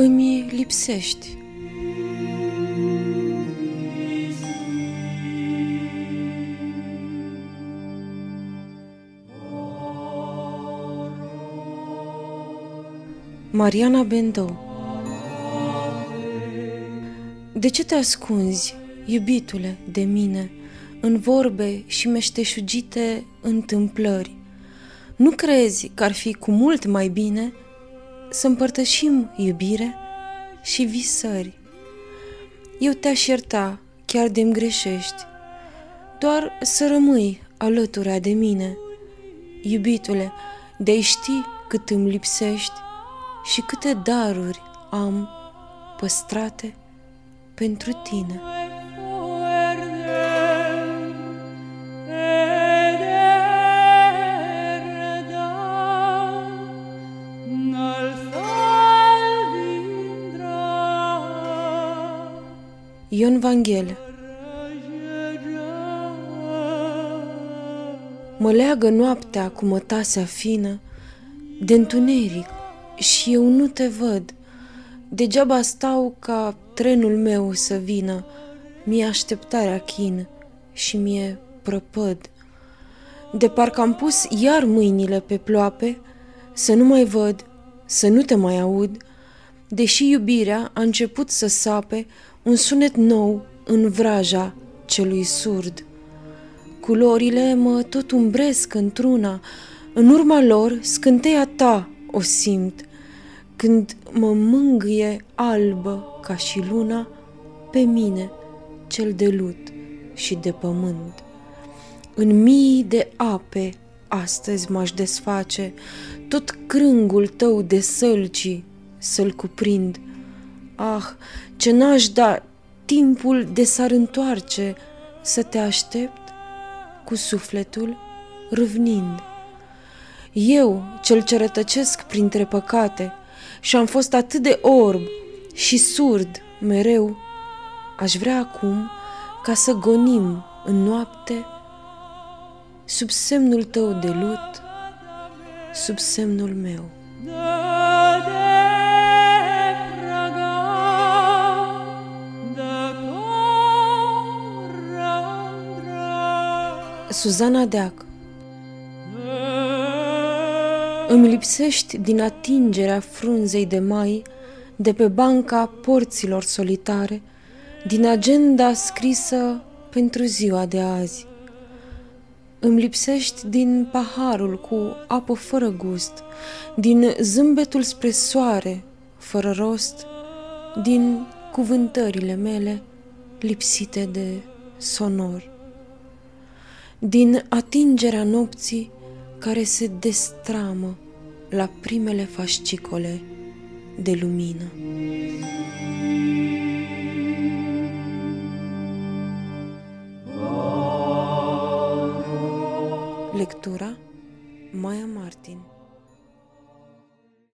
Îmi lipsești. Mariana Bendou De ce te ascunzi, iubitule, de mine, în vorbe și meșteșugite întâmplări? Nu crezi că ar fi cu mult mai bine să împărtășim iubire și visări? Eu te-aș ierta, chiar de-mi greșești, doar să rămâi alătura de mine. Iubitule, de ști cât îmi lipsești și câte daruri am păstrate pentru tine. Ion Vanghele Mă leagă noaptea cu mătasea fină de întuneric și eu nu te văd. Degeaba stau ca trenul meu să vină, mie așteptarea chin și mie prăpăd. De parcă am pus iar mâinile pe ploape, să nu mai văd, să nu te mai aud, deși iubirea a început să sape un sunet nou în vraja celui surd. Culorile mă tot umbresc într-una, în urma lor scânteia ta o simt, când mă mângâie albă ca și luna pe mine, cel de lut și de pământ. În mii de ape astăzi m-aș desface, tot crângul tău de sălci să-l cuprind. Ah, ce n-aș da timpul de s-ar întoarce să te aștept cu sufletul râvnind. Eu, cel ce rătăcesc printre păcate, și am fost atât de orb și surd mereu, aș vrea acum ca să gonim în noapte sub semnul tău de lut, sub semnul meu. Suzana Deac Îmi lipsești din atingerea frunzei de mai, de pe banca porților solitare, din agenda scrisă pentru ziua de azi. Îmi lipsești din paharul cu apă fără gust, din zâmbetul spre soare, fără rost, din cuvântările mele lipsite de sonor, din atingerea nopții care se destramă la primele fascicole de lumină. Lectura Maya Martin